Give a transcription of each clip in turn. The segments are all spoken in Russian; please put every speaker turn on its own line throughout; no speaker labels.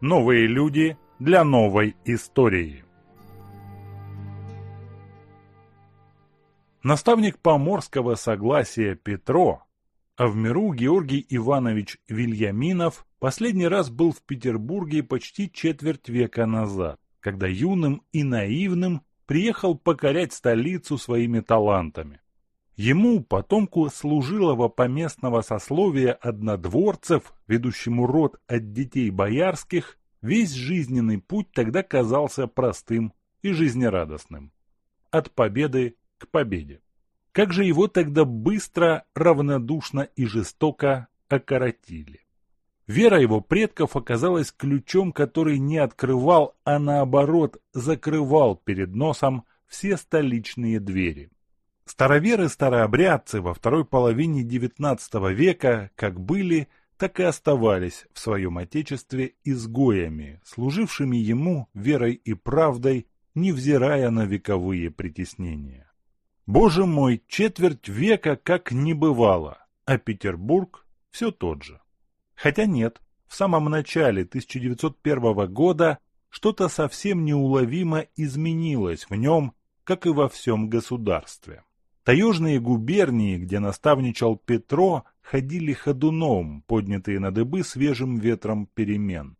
Новые люди для новой истории. Наставник поморского согласия Петро, а в миру Георгий Иванович Вильяминов последний раз был в Петербурге почти четверть века назад, когда юным и наивным приехал покорять столицу своими талантами. Ему, потомку служилого поместного сословия однодворцев, ведущему род от детей боярских, весь жизненный путь тогда казался простым и жизнерадостным. От победы к победе. Как же его тогда быстро, равнодушно и жестоко окоротили. Вера его предков оказалась ключом, который не открывал, а наоборот закрывал перед носом все столичные двери. Староверы-старообрядцы во второй половине XIX века как были, так и оставались в своем отечестве изгоями, служившими ему верой и правдой, невзирая на вековые притеснения. Боже мой, четверть века как не бывало, а Петербург все тот же. Хотя нет, в самом начале 1901 года что-то совсем неуловимо изменилось в нем, как и во всем государстве. Таежные губернии, где наставничал Петро, ходили ходуном, поднятые на дыбы свежим ветром перемен.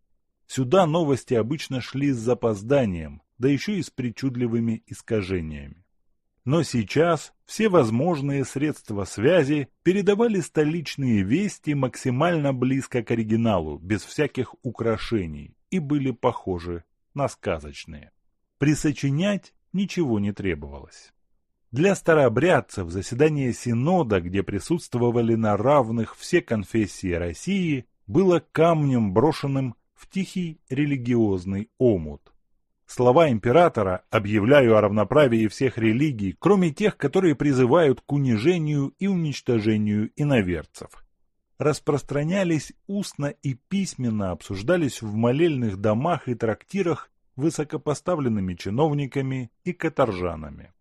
Сюда новости обычно шли с запозданием, да еще и с причудливыми искажениями. Но сейчас все возможные средства связи передавали столичные вести максимально близко к оригиналу, без всяких украшений, и были похожи на сказочные. Присочинять ничего не требовалось. Для старообрядцев заседание Синода, где присутствовали на равных все конфессии России, было камнем, брошенным в тихий религиозный омут. Слова императора «объявляю о равноправии всех религий, кроме тех, которые призывают к унижению и уничтожению иноверцев», распространялись устно и письменно, обсуждались в молельных домах и трактирах высокопоставленными чиновниками и каторжанами.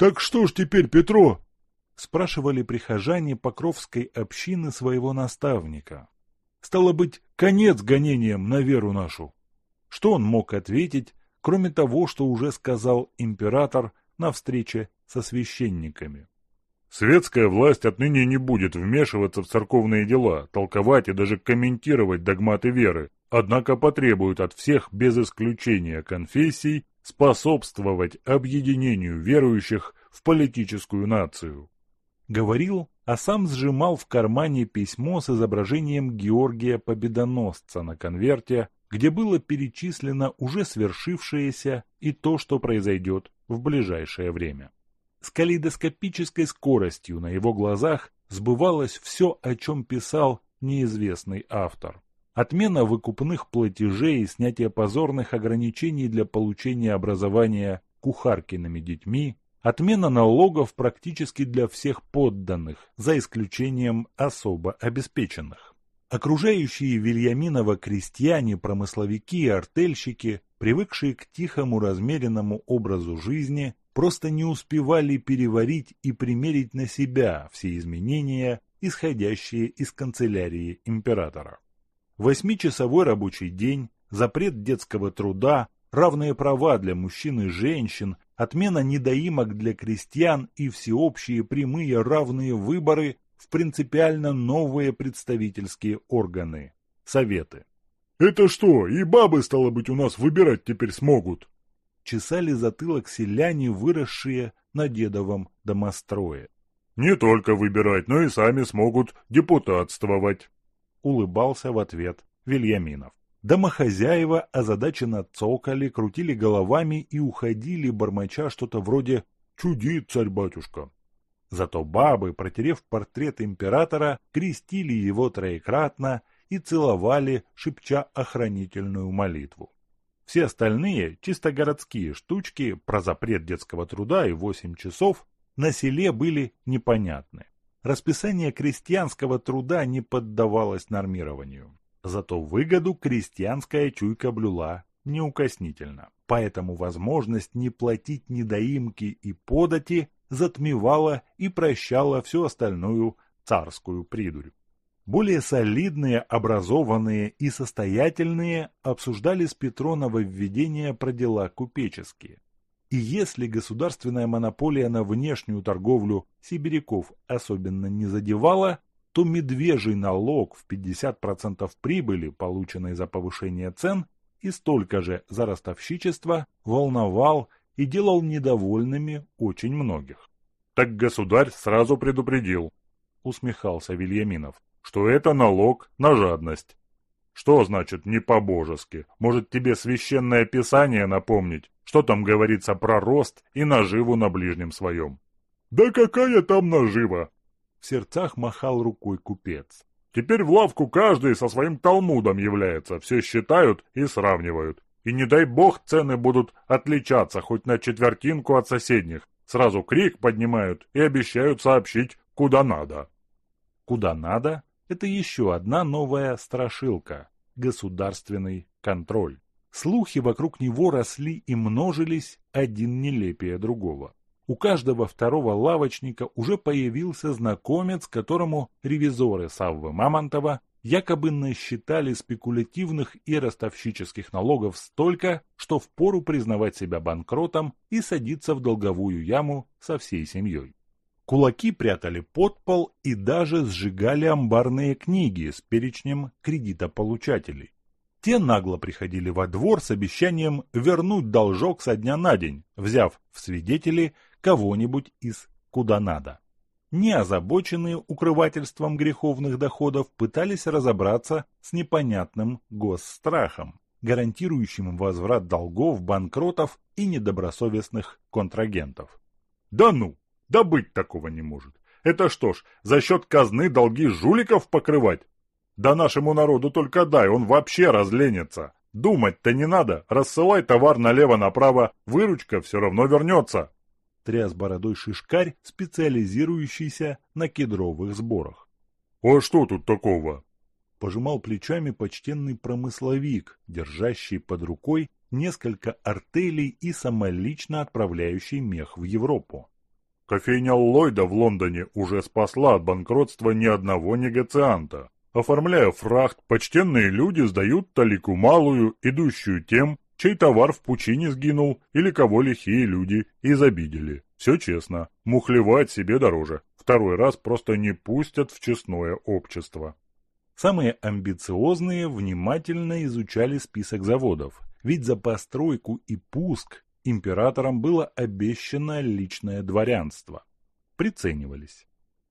«Так что ж теперь, Петро?»
— спрашивали прихожане Покровской общины своего наставника. «Стало быть, конец гонениям на веру нашу». Что он мог ответить, кроме того, что уже сказал император на встрече со священниками?
Светская власть отныне не будет вмешиваться в церковные дела, толковать и даже комментировать догматы веры, однако потребует от всех без исключения конфессий способствовать объединению верующих в политическую нацию.
Говорил, а сам сжимал в кармане письмо с изображением Георгия Победоносца на конверте, где было перечислено уже свершившееся и то, что произойдет в ближайшее время. С калейдоскопической скоростью на его глазах сбывалось все, о чем писал неизвестный автор. Отмена выкупных платежей и снятие позорных ограничений для получения образования кухаркиными детьми, отмена налогов практически для всех подданных, за исключением особо обеспеченных. Окружающие Вильяминова крестьяне, промысловики и артельщики, привыкшие к тихому размеренному образу жизни, просто не успевали переварить и примерить на себя все изменения, исходящие из канцелярии императора. Восьмичасовой рабочий день, запрет детского труда, равные права для мужчин и женщин, отмена недоимок для крестьян и всеобщие прямые равные выборы в принципиально новые представительские органы – советы.
«Это что, и бабы, стало быть, у нас выбирать теперь смогут?»
Чесали затылок селяне, выросшие на дедовом домострое.
«Не только выбирать, но и сами смогут депутатствовать».
— улыбался в ответ Вильяминов. Домохозяева озадаченно цокали, крутили головами и уходили, бормоча что-то вроде «Чудит, царь-батюшка». Зато бабы, протерев портрет императора, крестили его троекратно и целовали, шепча охранительную молитву. Все остальные, чисто городские штучки про запрет детского труда и восемь часов на селе были непонятны. Расписание крестьянского труда не поддавалось нормированию. Зато выгоду крестьянская чуйка блюла неукоснительно. Поэтому возможность не платить недоимки и подати затмевала и прощала всю остальную царскую придурь. Более солидные, образованные и состоятельные обсуждали с Петро нововведения про дела купеческие. И если государственная монополия на внешнюю торговлю сибиряков особенно не задевала, то медвежий налог в 50% прибыли, полученной за повышение цен, и столько же за ростовщичество, волновал и делал недовольными очень многих.
«Так государь сразу предупредил», — усмехался Вильяминов что это налог на жадность. Что значит не по-божески? Может тебе священное писание напомнить, что там говорится про рост и наживу на ближнем своем? Да какая там нажива? В сердцах махал рукой купец. Теперь в лавку каждый со своим талмудом является, все считают и сравнивают. И не дай бог цены будут отличаться хоть на четвертинку от соседних. Сразу крик поднимают и обещают сообщить, куда надо.
Куда надо? Это еще одна новая страшилка – государственный контроль. Слухи вокруг него росли и множились, один нелепее другого. У каждого второго лавочника уже появился знакомец, которому ревизоры Саввы Мамонтова якобы насчитали спекулятивных и ростовщических налогов столько, что впору признавать себя банкротом и садиться в долговую яму со всей семьей. Кулаки прятали под пол и даже сжигали амбарные книги с перечнем кредитополучателей. Те нагло приходили во двор с обещанием вернуть должок со дня на день, взяв в свидетели кого-нибудь из куда надо. Не озабоченные укрывательством греховных доходов пытались разобраться с непонятным госстрахом, гарантирующим возврат долгов банкротов и недобросовестных контрагентов.
«Да ну!» Да быть такого не может. Это что ж, за счет казны долги жуликов покрывать? Да нашему народу только дай, он вообще разленится. Думать-то не надо, рассылай товар налево-направо, выручка все равно вернется.
Тряс бородой шишкарь, специализирующийся на кедровых сборах.
А что тут такого?
Пожимал плечами почтенный промысловик, держащий под рукой несколько артелей и самолично отправляющий мех в Европу.
Кофейня Ллойда в Лондоне уже спасла от банкротства ни одного негацианта. Оформляя фрахт, почтенные люди сдают талику малую, идущую тем, чей товар в пучине сгинул или кого лихие люди изобидели. Все честно. Мухлевать себе дороже. Второй раз просто не пустят в честное общество.
Самые амбициозные внимательно изучали список заводов, ведь за постройку и пуск императором было обещано личное дворянство. Приценивались.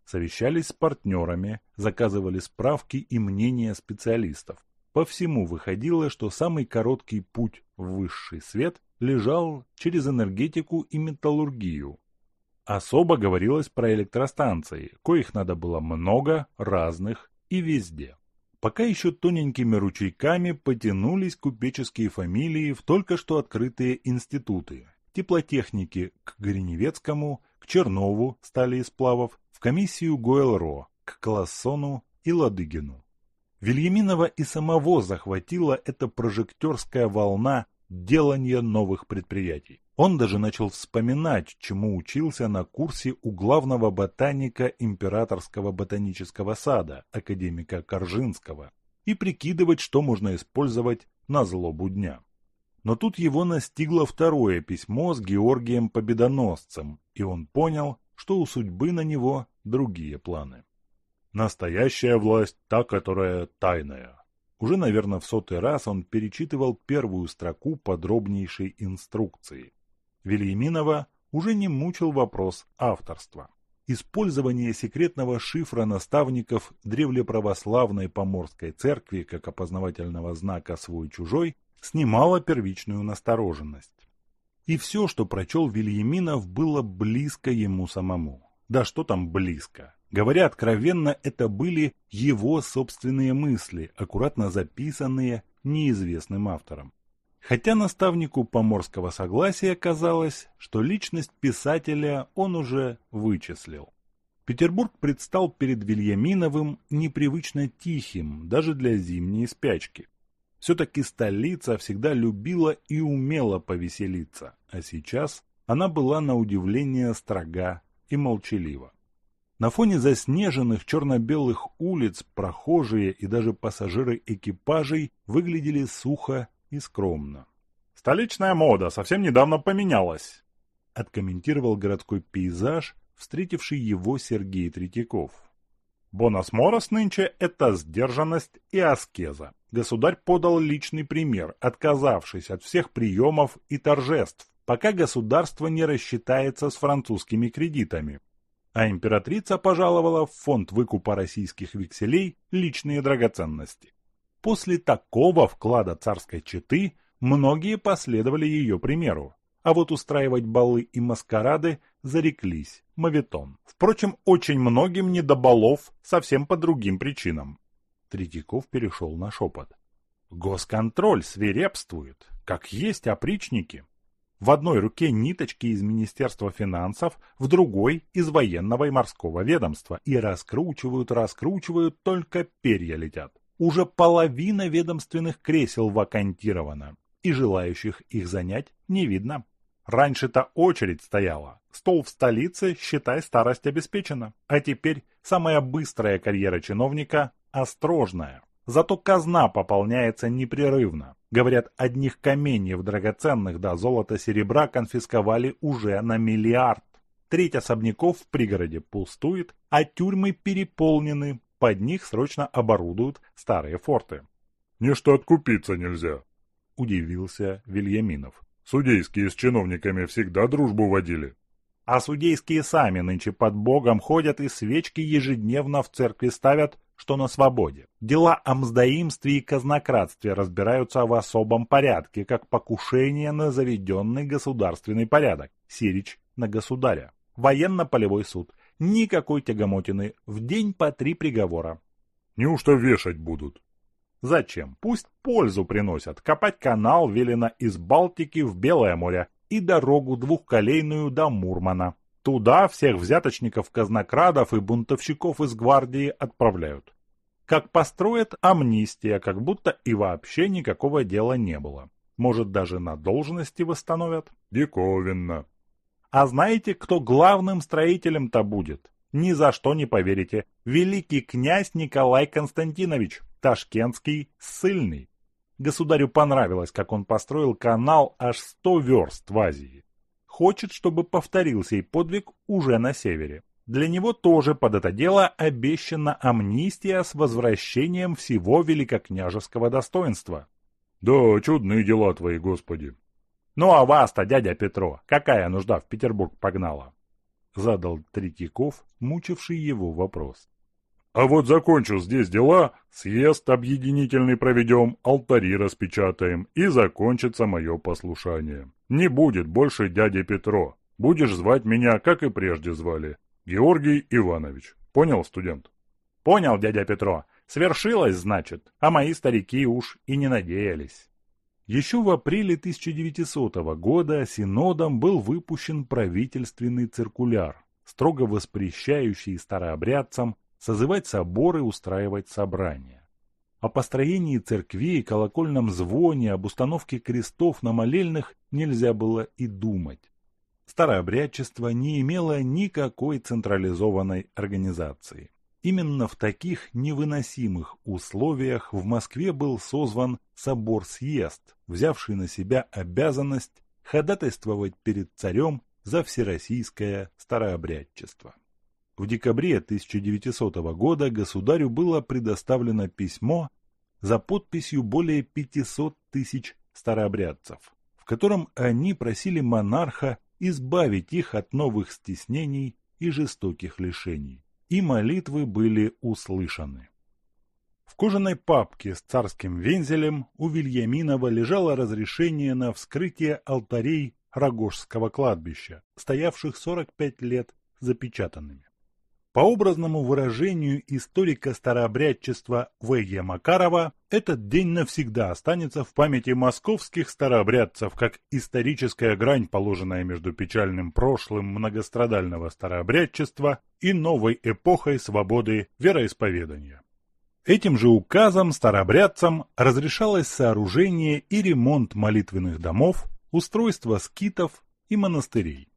Совещались с партнерами, заказывали справки и мнения специалистов. По всему выходило, что самый короткий путь в высший свет лежал через энергетику и металлургию. Особо говорилось про электростанции, коих надо было много, разных и везде. Пока еще тоненькими ручейками потянулись купеческие фамилии в только что открытые институты. Теплотехники к Гриневецкому, к Чернову, стали из сплавов, в комиссию Гойл-Ро, к Классону и Ладыгину. Вильяминова и самого захватила эта прожекторская волна делания новых предприятий. Он даже начал вспоминать, чему учился на курсе у главного ботаника Императорского ботанического сада, академика Коржинского, и прикидывать, что можно использовать на злобу дня. Но тут его настигло второе письмо с Георгием Победоносцем, и он понял, что у судьбы на него другие планы. Настоящая власть – та, которая тайная. Уже, наверное, в сотый раз он перечитывал первую строку подробнейшей инструкции. Вильяминова уже не мучил вопрос авторства. Использование секретного шифра наставников древлеправославной поморской церкви как опознавательного знака «свой-чужой» снимало первичную настороженность. И все, что прочел Вильяминов, было близко ему самому. Да что там близко? Говоря откровенно, это были его собственные мысли, аккуратно записанные неизвестным автором. Хотя наставнику поморского согласия казалось, что личность писателя он уже вычислил. Петербург предстал перед Вильяминовым непривычно тихим, даже для зимней спячки. Все-таки столица всегда любила и умела повеселиться, а сейчас она была на удивление строга и молчалива. На фоне заснеженных черно-белых улиц прохожие и даже пассажиры экипажей выглядели сухо и скромно.
«Столичная мода совсем недавно поменялась», —
откомментировал городской пейзаж, встретивший его Сергей Третьяков.
«Бонус Морос нынче — это сдержанность и аскеза. Государь подал личный пример, отказавшись от всех приемов и торжеств, пока государство не рассчитается с французскими кредитами, а императрица пожаловала в фонд выкупа российских векселей личные драгоценности. После такого вклада царской четы многие последовали ее примеру, а вот устраивать балы и маскарады зареклись, мавитон. Впрочем, очень многим не до балов совсем по другим причинам.
Третьяков перешел на шепот.
Госконтроль свирепствует, как есть опричники. В одной руке ниточки из Министерства финансов, в другой – из военного и морского ведомства. И раскручивают, раскручивают, только перья летят. Уже половина ведомственных кресел вакантирована, и желающих их занять не видно. Раньше-то очередь стояла. Стол в столице, считай, старость обеспечена. А теперь самая быстрая карьера чиновника – острожная. Зато казна пополняется непрерывно. Говорят, одних каменьев драгоценных до золота-серебра конфисковали уже на миллиард. Треть особняков в пригороде пустует, а тюрьмы переполнены, под них срочно оборудуют старые форты.
«Ничто откупиться нельзя», –
удивился Вильяминов.
«Судейские с чиновниками всегда дружбу водили».
«А судейские сами нынче под Богом ходят и свечки ежедневно в церкви ставят, что на свободе. Дела о мздоимстве и казнократстве разбираются в особом порядке, как покушение на заведенный государственный порядок. Сирич на государя. Военно-полевой суд. Никакой тягомотины. В день по три приговора.
Неужто вешать будут?
Зачем? Пусть пользу приносят. Копать канал велено из Балтики в Белое море и дорогу двухколейную до Мурмана. Туда всех взяточников, казнокрадов и бунтовщиков из гвардии отправляют. Как построят амнистия, как будто и вообще никакого дела не было. Может, даже на должности восстановят?
Диковинно.
А знаете, кто главным строителем-то будет? Ни за что не поверите. Великий князь Николай Константинович, ташкентский ссыльный. Государю понравилось, как он построил канал аж 100 верст в Азии хочет, чтобы повторился и подвиг уже на севере. Для него тоже под это дело обещана амнистия с возвращением всего великокняжеского достоинства.
Да, чудные дела твои, Господи.
Ну а вас-то, дядя Петро, какая нужда в Петербург погнала? Задал Третьяков, мучивший его вопрос.
А вот закончу здесь дела, съезд объединительный проведем, алтари распечатаем, и закончится мое послушание. Не будет больше дяди Петро. Будешь звать меня, как и прежде звали. Георгий Иванович. Понял, студент?
Понял, дядя Петро. Свершилось, значит, а мои старики уж и не надеялись.
Еще в апреле 1900 года Синодом был выпущен правительственный циркуляр, строго воспрещающий старообрядцам созывать соборы, устраивать собрания. О построении церквей, колокольном звоне, об установке крестов на молельных нельзя было и думать. Старообрядчество не имело никакой централизованной организации. Именно в таких невыносимых условиях в Москве был созван собор-съезд, взявший на себя обязанность ходатайствовать перед царем за всероссийское старообрядчество. В декабре 1900 года государю было предоставлено письмо за подписью более 500 тысяч старообрядцев, в котором они просили монарха избавить их от новых стеснений и жестоких лишений. И молитвы были услышаны. В кожаной папке с царским вензелем у Вильяминова лежало разрешение на вскрытие алтарей Рогожского кладбища, стоявших 45 лет запечатанными. По образному выражению историка старообрядчества В.Е. Макарова, этот день навсегда останется в памяти московских старообрядцев как историческая грань, положенная между печальным прошлым многострадального старообрядчества и новой эпохой свободы вероисповедания. Этим же указом старообрядцам разрешалось сооружение и ремонт молитвенных домов, устройство скитов и монастырей.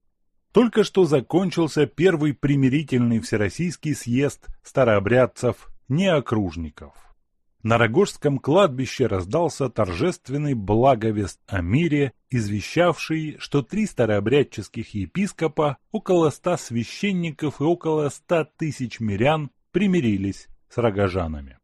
Только что закончился первый примирительный всероссийский съезд старообрядцев-неокружников. На Рогожском кладбище раздался торжественный благовест о мире, извещавший, что три старообрядческих епископа, около ста священников и около ста тысяч мирян примирились с рогожанами.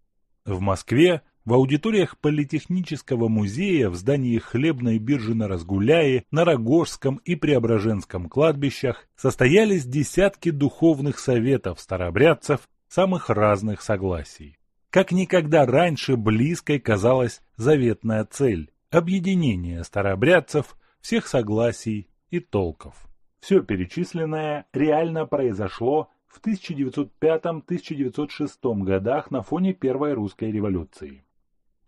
В Москве в аудиториях Политехнического музея в здании хлебной биржи на Разгуляе, на Рогожском и Преображенском кладбищах состоялись десятки духовных советов старообрядцев самых разных согласий. Как никогда раньше близкой казалась заветная цель – объединение старообрядцев, всех согласий и толков. Все перечисленное реально произошло в 1905-1906 годах на фоне Первой русской революции.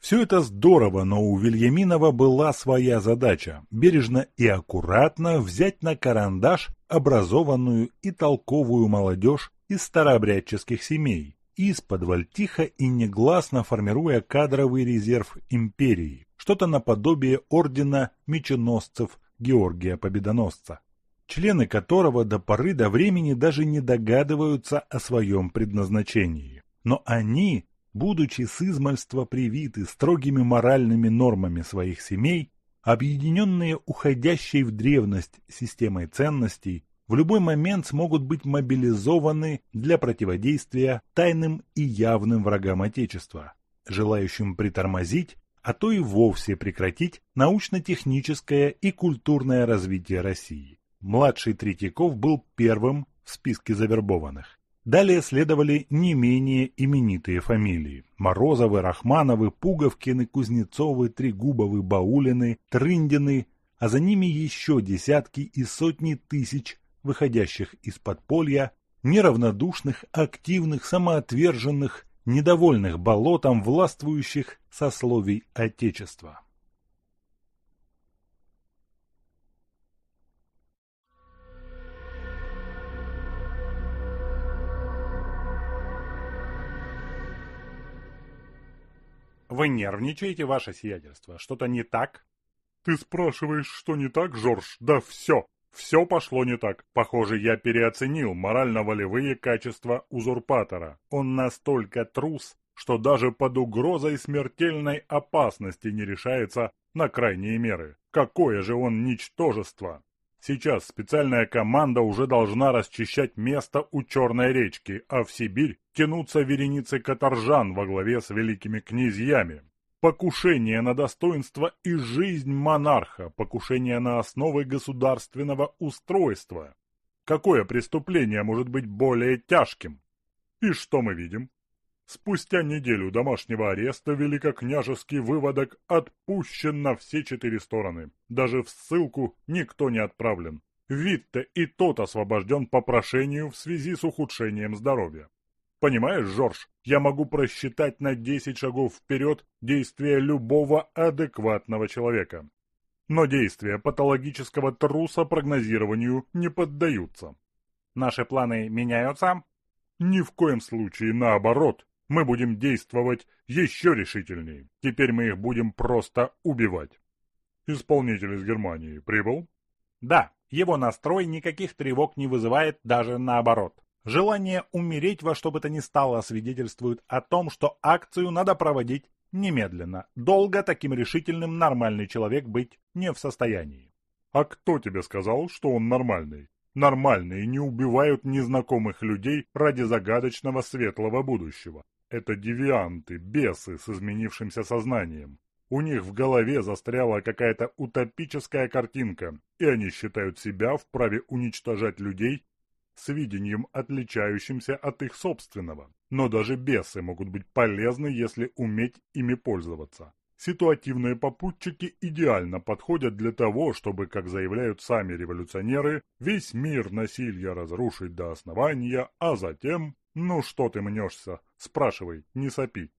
Все это здорово, но у Вильяминова была своя задача – бережно и аккуратно взять на карандаш образованную и толковую молодежь из старообрядческих семей, из-под тихо и негласно формируя кадровый резерв империи, что-то наподобие ордена меченосцев Георгия Победоносца, члены которого до поры до времени даже не догадываются о своем предназначении. Но они будучи с измальства привиты строгими моральными нормами своих семей, объединенные уходящей в древность системой ценностей, в любой момент смогут быть мобилизованы для противодействия тайным и явным врагам Отечества, желающим притормозить, а то и вовсе прекратить научно-техническое и культурное развитие России. Младший Третьяков был первым в списке завербованных. Далее следовали не менее именитые фамилии. Морозовы, Рахмановы, Пуговкины, Кузнецовы, Трегубовы, Баулины, Трындины, а за ними еще десятки и сотни тысяч выходящих из подполья, неравнодушных, активных, самоотверженных, недовольных болотом властвующих сословий Отечества.
Вы нервничаете, ваше сиятельство? Что-то не так?
Ты спрашиваешь, что не так, Жорж? Да все. Все пошло не так. Похоже, я переоценил морально-волевые качества узурпатора. Он настолько трус, что даже под угрозой смертельной опасности не решается на крайние меры. Какое же он ничтожество! Сейчас специальная команда уже должна расчищать место у Черной речки, а в Сибирь тянутся вереницы каторжан во главе с великими князьями. Покушение на достоинство и жизнь монарха, покушение на основы государственного устройства. Какое преступление может быть более тяжким? И что мы видим? Спустя неделю домашнего ареста великокняжеский выводок отпущен на все четыре стороны. Даже в ссылку никто не отправлен. Витте и тот освобожден по прошению в связи с ухудшением здоровья. Понимаешь, Жорж, я могу просчитать на 10 шагов вперед действия любого адекватного человека. Но действия патологического труса прогнозированию не поддаются.
Наши планы меняются?
Ни в коем случае, наоборот мы будем действовать еще решительнее. Теперь мы их будем просто убивать. Исполнитель из Германии прибыл?
Да, его настрой никаких тревог не вызывает, даже наоборот. Желание умереть во что бы то ни стало свидетельствует о том, что акцию надо проводить немедленно. Долго таким решительным нормальный человек быть не в состоянии.
А кто тебе сказал, что он нормальный? Нормальные не убивают незнакомых людей ради загадочного светлого будущего. Это девианты, бесы с изменившимся сознанием. У них в голове застряла какая-то утопическая картинка, и они считают себя вправе уничтожать людей с видением, отличающимся от их собственного. Но даже бесы могут быть полезны, если уметь ими пользоваться. Ситуативные попутчики идеально подходят для того, чтобы, как заявляют сами революционеры, весь мир насилия разрушить до основания, а затем «Ну что ты мнешься? Спрашивай, не сопи».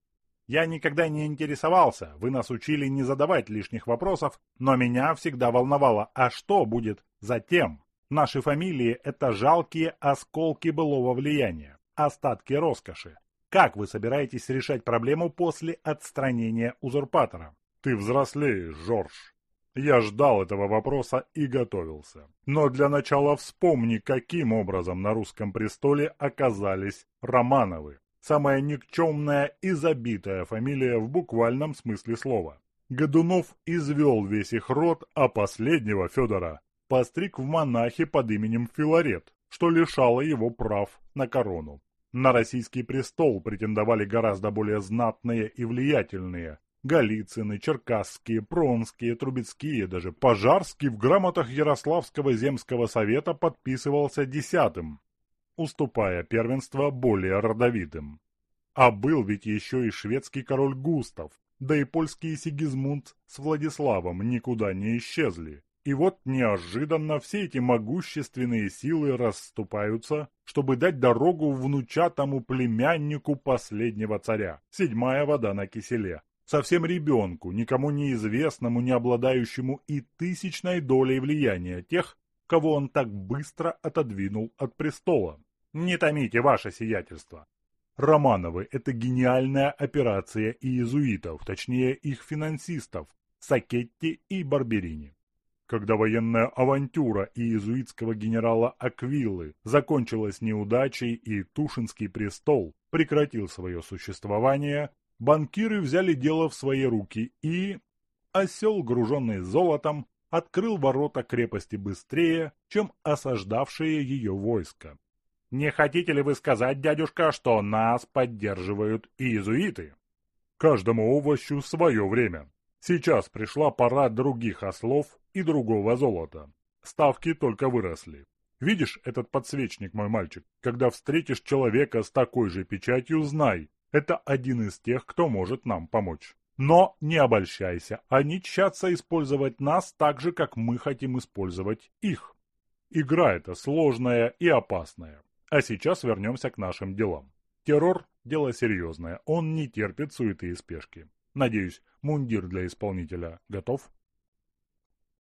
Я никогда не интересовался, вы нас учили не задавать лишних вопросов, но меня всегда волновало, а что будет затем? Наши фамилии – это жалкие осколки былого влияния, остатки роскоши. Как вы собираетесь решать проблему после отстранения узурпатора?
Ты взрослеешь, Жорж.
Я ждал этого вопроса и готовился. Но для начала вспомни, каким образом на русском престоле оказались Романовы. Самая никчемная и забитая фамилия в буквальном смысле слова. Годунов извел весь их род, а последнего, Федора, постриг в монахи под именем Филарет, что лишало его прав на корону. На российский престол претендовали гораздо более знатные и влиятельные. Голицыны, Черкасские, Пронские, Трубецкие, даже Пожарский в грамотах Ярославского земского совета подписывался десятым, уступая первенство более родовитым. А был ведь еще и шведский король Густав, да и польский Сигизмунд с Владиславом никуда не исчезли. И вот неожиданно все эти могущественные силы расступаются, чтобы дать дорогу внучатому племяннику последнего царя. Седьмая вода на киселе. Совсем ребенку, никому неизвестному, не обладающему и тысячной долей влияния тех, кого он так быстро отодвинул от престола. Не томите ваше сиятельство. Романовы – это гениальная операция иезуитов, точнее их финансистов, Сакетти и Барберини. Когда военная авантюра иезуитского генерала Аквилы закончилась неудачей и Тушинский престол прекратил свое существование, банкиры взяли дело в свои руки и... Осел, груженный золотом, открыл ворота крепости быстрее, чем осаждавшие ее войско. Не хотите ли вы сказать, дядюшка, что нас поддерживают иезуиты? Каждому овощу свое время. Сейчас пришла пора других ослов и другого золота. Ставки только выросли. Видишь этот подсвечник, мой мальчик? Когда встретишь человека с такой же печатью, знай, это один из тех, кто может нам помочь. Но не обольщайся, они тщатся использовать нас так же, как мы хотим использовать их. Игра эта сложная и опасная. А сейчас вернемся к нашим делам. Террор – дело серьезное, он не терпит суеты и спешки. Надеюсь, мундир для исполнителя готов?